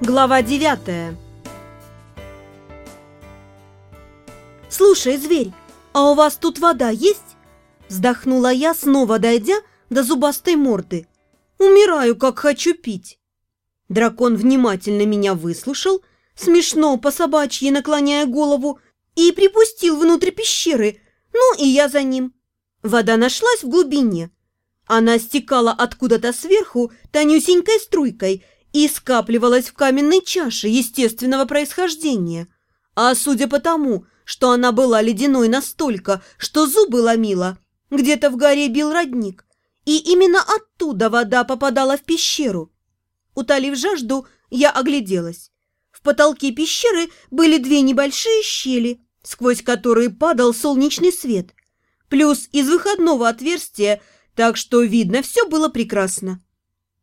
Глава девятая «Слушай, зверь, а у вас тут вода есть?» Вздохнула я, снова дойдя до зубастой морды. «Умираю, как хочу пить!» Дракон внимательно меня выслушал, смешно по собачьи наклоняя голову, и припустил внутрь пещеры, ну и я за ним. Вода нашлась в глубине. Она стекала откуда-то сверху тонюсенькой струйкой и скапливалась в каменной чаше естественного происхождения. А судя по тому, что она была ледяной настолько, что зубы ломила, где-то в горе бил родник, и именно оттуда вода попадала в пещеру. Утолив жажду, я огляделась. В потолке пещеры были две небольшие щели, сквозь которые падал солнечный свет, плюс из выходного отверстия, так что видно все было прекрасно.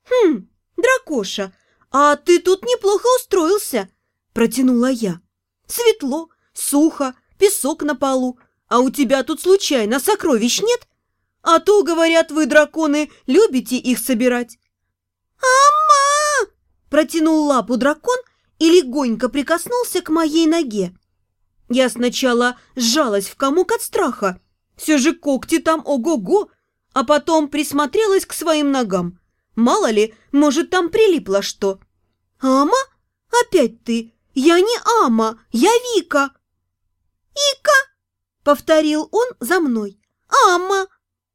«Хм, дракоша, а ты тут неплохо устроился», – протянула я. «Светло, сухо, песок на полу, а у тебя тут случайно сокровищ нет? А то, говорят, вы, драконы, любите их собирать». «Ама!» – протянул лапу дракон и легонько прикоснулся к моей ноге. Я сначала сжалась в комок от страха. Все же когти там ого-го, а потом присмотрелась к своим ногам. Мало ли, может, там прилипло что. «Ама? Опять ты? Я не Ама, я Вика!» «Ика!» — повторил он за мной. «Ама!»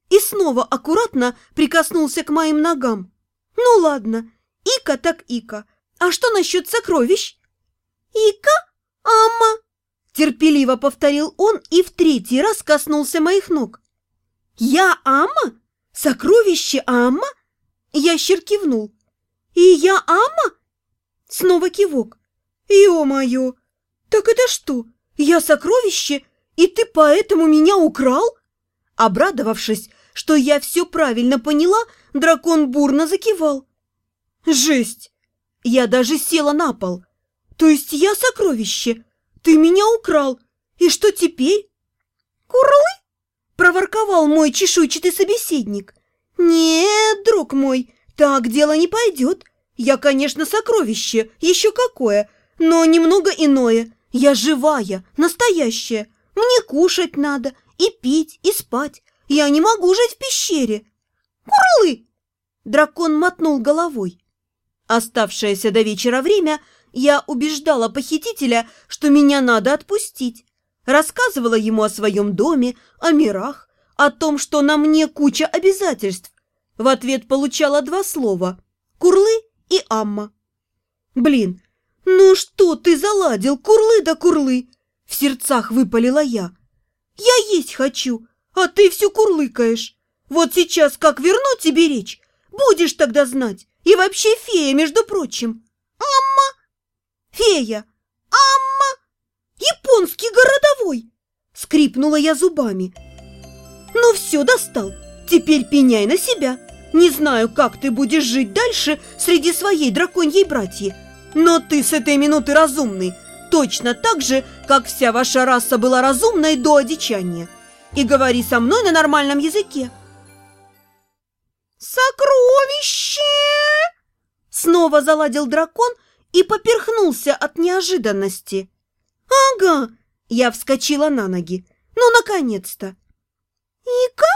И снова аккуратно прикоснулся к моим ногам. «Ну ладно, Ика так Ика. А что насчет сокровищ?» «Ика? Ама!» Терпеливо повторил он и в третий раз коснулся моих ног. «Я Ама? Сокровище Ама?» Ящер кивнул. «И я Ама?» Снова кивок. «Ё-моё! Так это что, я сокровище, и ты поэтому меня украл?» Обрадовавшись, что я все правильно поняла, дракон бурно закивал. «Жесть! Я даже села на пол. То есть я сокровище, ты меня украл. И что теперь? Курлы? Проворковал мой чешуйчатый собеседник. Нет, друг мой, так дело не пойдет. Я, конечно, сокровище, еще какое, но немного иное. Я живая, настоящая. Мне кушать надо, и пить, и спать. Я не могу жить в пещере. Курлы! Дракон мотнул головой. Оставшееся до вечера время – я убеждала похитителя, что меня надо отпустить. Рассказывала ему о своем доме, о мирах, о том, что на мне куча обязательств. В ответ получала два слова – «Курлы» и «Амма». «Блин, ну что ты заладил, курлы да курлы?» В сердцах выпалила я. «Я есть хочу, а ты все курлыкаешь. Вот сейчас как верну тебе речь, будешь тогда знать. И вообще фея, между прочим». «Амма!» Фея! Амма! Японский городовой!» Скрипнула я зубами. «Ну все, достал. Теперь пеняй на себя. Не знаю, как ты будешь жить дальше среди своей драконьей братьи, но ты с этой минуты разумный, точно так же, как вся ваша раса была разумной до одичания. И говори со мной на нормальном языке». «Сокровище!» Снова заладил дракон, и поперхнулся от неожиданности. «Ага!» – я вскочила на ноги. «Ну, наконец-то!» «Ика?»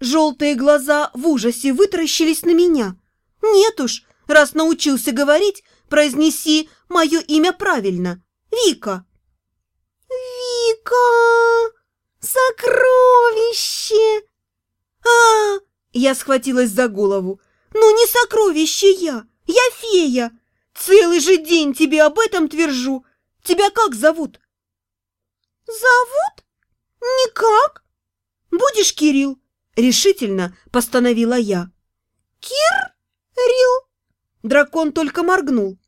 Желтые глаза в ужасе вытаращились на меня. «Нет уж, раз научился говорить, произнеси мое имя правильно. Вика!» «Вика! Сокровище!» а Я схватилась за голову. «Ну не сокровище я! Я фея! Целый же день тебе об этом твержу. Тебя как зовут? Зовут? Никак. Будешь Кирилл? Решительно постановила я. Кир-рил? Дракон только моргнул.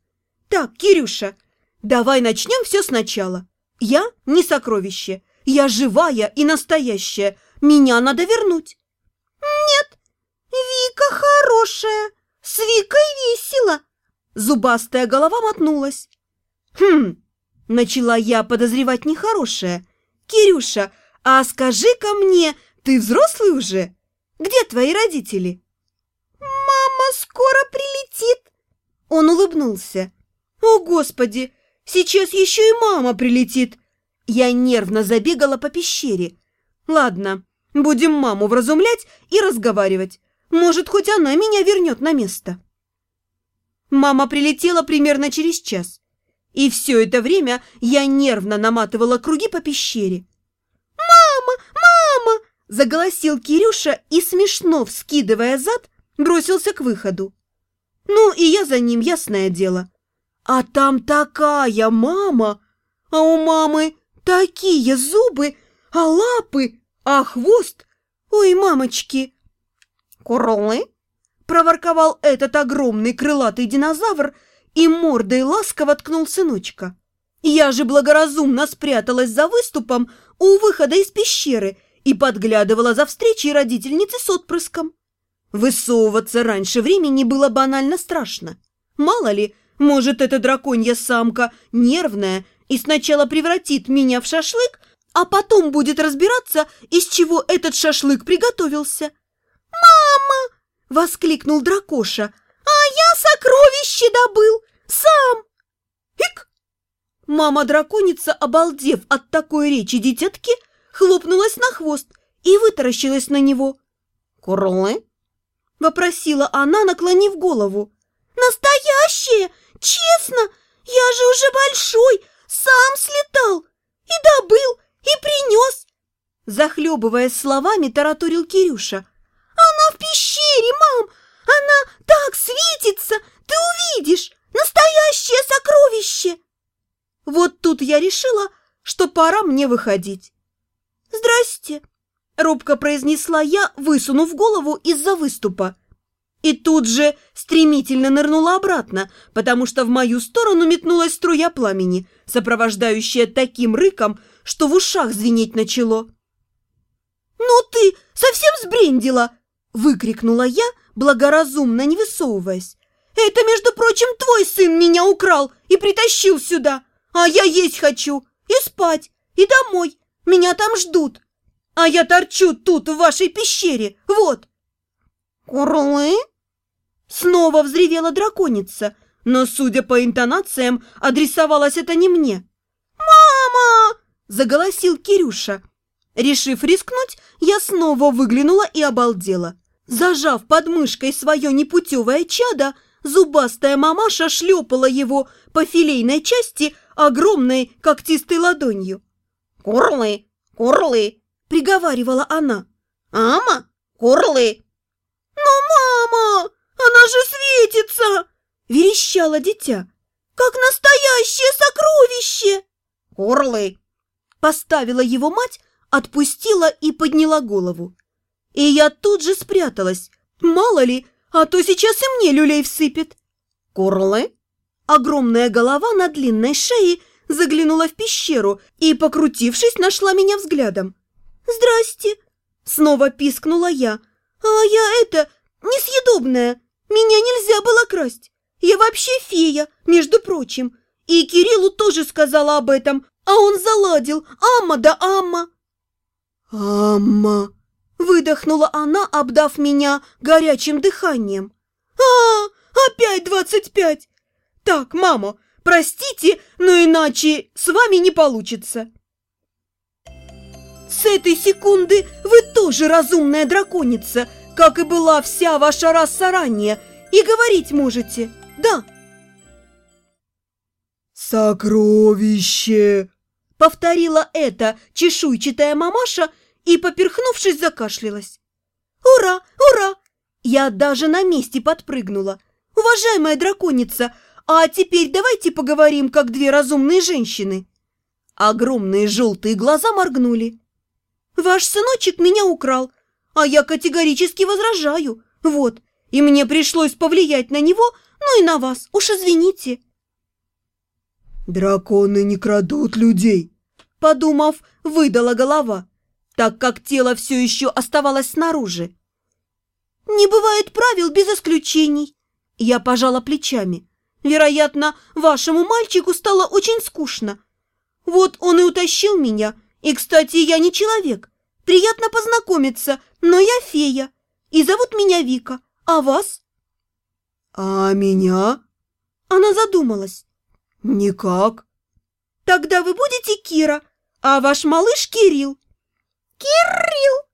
Так, Кирюша, давай начнем все сначала. Я не сокровище. Я живая и настоящая. Меня надо вернуть. Нет, Вика хорошая. С Викой весело. Зубастая голова мотнулась. «Хм!» – начала я подозревать нехорошее. «Кирюша, а скажи-ка мне, ты взрослый уже? Где твои родители?» «Мама скоро прилетит!» Он улыбнулся. О, Господи! Сейчас еще и мама прилетит! Я нервно забегала по пещере. Ладно, будем маму вразумлять и разговаривать. Может, хоть она меня вернет на место. Мама прилетела примерно через час. И все это время я нервно наматывала круги по пещере. «Мама! Мама!» – заголосил Кирюша и, смешно вскидывая зад, бросился к выходу. Ну, и я за ним, ясное дело. А там такая мама! А у мамы такие зубы, а лапы, а хвост! Ой, мамочки! «Курлы?» – проворковал этот огромный крылатый динозавр и мордой ласково ткнул сыночка. Я же благоразумно спряталась за выступом у выхода из пещеры и подглядывала за встречей родительницы с отпрыском. Высовываться раньше времени было банально страшно. Мало ли, может, эта драконья самка нервная и сначала превратит меня в шашлык, а потом будет разбираться, из чего этот шашлык приготовился. «Мама!» — воскликнул дракоша. «А я сокровище добыл! Сам!» «Ик!» Мама-драконица, обалдев от такой речи дитятки, хлопнулась на хвост и вытаращилась на него. «Курлы?» — вопросила она, наклонив голову. «Настоящее! Честно! Я же уже большой! Сам слетал! И добыл, и принес!» Захлебываясь словами, тараторил Кирюша. «Она в пещере, мам! Она так светится! Ты увидишь! Настоящее сокровище!» Вот тут я решила, что пора мне выходить. «Здрасте!» – робко произнесла я, высунув голову из-за выступа. И тут же стремительно нырнула обратно, потому что в мою сторону метнулась струя пламени, сопровождающая таким рыком, что в ушах звенеть начало. «Ну ты совсем сбрендила!» – выкрикнула я, благоразумно не высовываясь. «Это, между прочим, твой сын меня украл и притащил сюда, а я есть хочу, и спать, и домой, меня там ждут, а я торчу тут, в вашей пещере, вот!» «Курлы?» Снова взревела драконица, но, судя по интонациям, адресовалось это не мне. «Мама!» – заголосил Кирюша. Решив рискнуть, я снова выглянула и обалдела. Зажав под мышкой свое непутевое чадо, зубастая мамаша шлепала его по филейной части огромной когтистой ладонью. «Курлы! Курлы!» – приговаривала она. «Ама! Курлы!» «Но, мама, она же светится!» – верещало дитя. «Как настоящее сокровище!» «Курлы!» – поставила его мать, отпустила и подняла голову. И я тут же спряталась. Мало ли, а то сейчас и мне люлей всыпет. «Курлы?» Огромная голова на длинной шее заглянула в пещеру и, покрутившись, нашла меня взглядом. «Здрасте!» – снова пискнула я. «А я это, несъедобная, меня нельзя было красть. Я вообще фея, между прочим. И Кириллу тоже сказала об этом, а он заладил. Амма да Амма!» «Амма!» – выдохнула она, обдав меня горячим дыханием. «А, опять двадцать пять! Так, мама, простите, но иначе с вами не получится!» С этой секунды вы тоже разумная драконица, как и была вся ваша раса ранее, и говорить можете, да. «Сокровище!» — повторила эта чешуйчатая мамаша и, поперхнувшись, закашлялась. «Ура! Ура!» Я даже на месте подпрыгнула. «Уважаемая драконица, а теперь давайте поговорим, как две разумные женщины». Огромные желтые глаза моргнули. Ваш сыночек меня украл, а я категорически возражаю. Вот, и мне пришлось повлиять на него, ну и на вас, уж извините». «Драконы не крадут людей», — подумав, выдала голова, так как тело все еще оставалось снаружи. «Не бывает правил без исключений», — я пожала плечами. «Вероятно, вашему мальчику стало очень скучно. Вот он и утащил меня, и, кстати, я не человек. Приятно познакомиться, но я фея. И зовут меня Вика. А вас? А меня? Она задумалась. Никак. Тогда вы будете Кира, а ваш малыш Кирилл. Кирилл!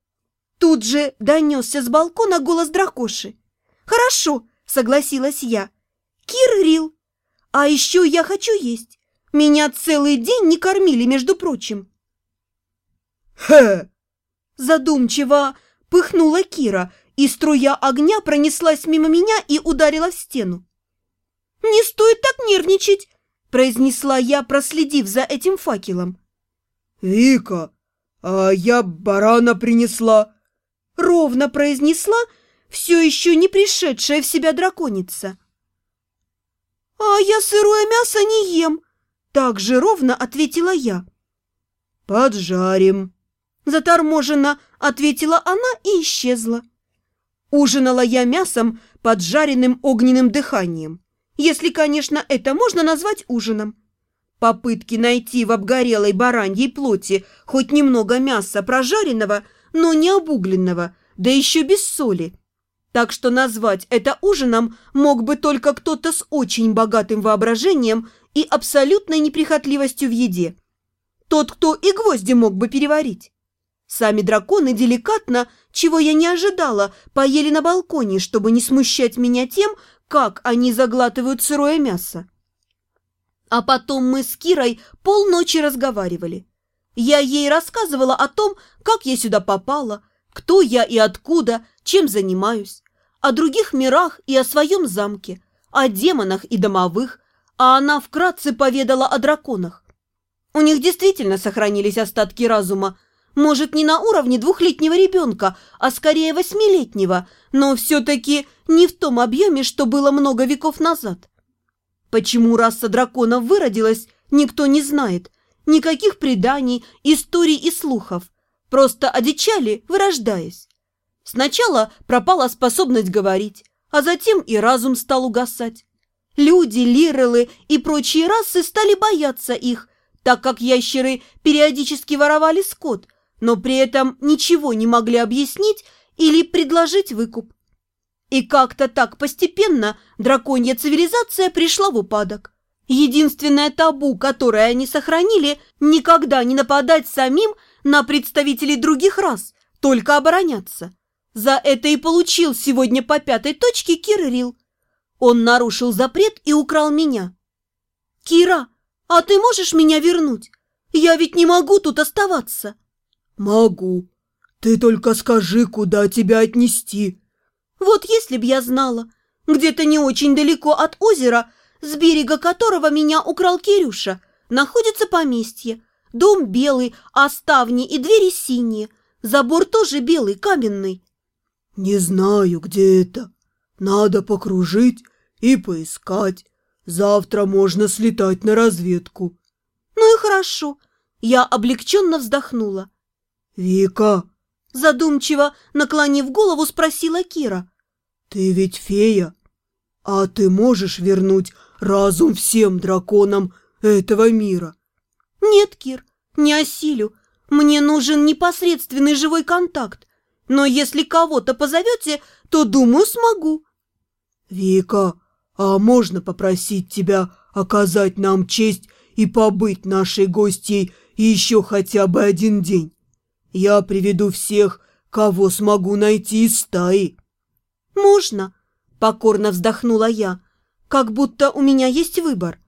Тут же донесся с балкона голос дракоши. Хорошо, согласилась я. Кирилл. А еще я хочу есть. Меня целый день не кормили, между прочим. Хе! Задумчиво пыхнула Кира, и струя огня пронеслась мимо меня и ударила в стену. «Не стоит так нервничать!» произнесла я, проследив за этим факелом. «Вика, а я барана принесла!» Ровно произнесла все еще не пришедшая в себя драконица. «А я сырое мясо не ем!» Так же ровно ответила я. «Поджарим!» Заторможенно ответила она и исчезла. Ужинала я мясом, поджаренным огненным дыханием если, конечно, это можно назвать ужином. Попытки найти в обгорелой бараньей плоти хоть немного мяса прожаренного, но не обугленного, да еще без соли. Так что назвать это ужином мог бы только кто-то с очень богатым воображением и абсолютной неприхотливостью в еде. Тот, кто и гвозди мог бы переварить. Сами драконы деликатно, чего я не ожидала, поели на балконе, чтобы не смущать меня тем, как они заглатывают сырое мясо. А потом мы с Кирой полночи разговаривали. Я ей рассказывала о том, как я сюда попала, кто я и откуда, чем занимаюсь, о других мирах и о своем замке, о демонах и домовых, а она вкратце поведала о драконах. У них действительно сохранились остатки разума, может, не на уровне двухлетнего ребенка, а скорее восьмилетнего, но все-таки не в том объеме, что было много веков назад. Почему раса драконов выродилась, никто не знает. Никаких преданий, историй и слухов. Просто одичали, вырождаясь. Сначала пропала способность говорить, а затем и разум стал угасать. Люди, лирелы и прочие расы стали бояться их, так как ящеры периодически воровали скот – но при этом ничего не могли объяснить или предложить выкуп. И как-то так постепенно драконья цивилизация пришла в упадок. Единственное табу, которое они сохранили, никогда не нападать самим на представителей других рас, только обороняться. За это и получил сегодня по пятой точке Кирилл. Он нарушил запрет и украл меня. «Кира, а ты можешь меня вернуть? Я ведь не могу тут оставаться!» «Могу. Ты только скажи, куда тебя отнести». «Вот если б я знала, где-то не очень далеко от озера, с берега которого меня украл Кирюша, находится поместье. Дом белый, а ставни и двери синие. Забор тоже белый, каменный». «Не знаю, где это. Надо покружить и поискать. Завтра можно слетать на разведку». «Ну и хорошо». Я облегченно вздохнула. «Вика!» Задумчиво, наклонив голову, спросила Кира. «Ты ведь фея, а ты можешь вернуть разум всем драконам этого мира?» «Нет, Кир, не осилю. Мне нужен непосредственный живой контакт. Но если кого-то позовете, то, думаю, смогу». «Вика, а можно попросить тебя оказать нам честь и побыть нашей гостьей еще хотя бы один день?» Я приведу всех, кого смогу найти из стаи». «Можно?» – покорно вздохнула я, как будто у меня есть выбор.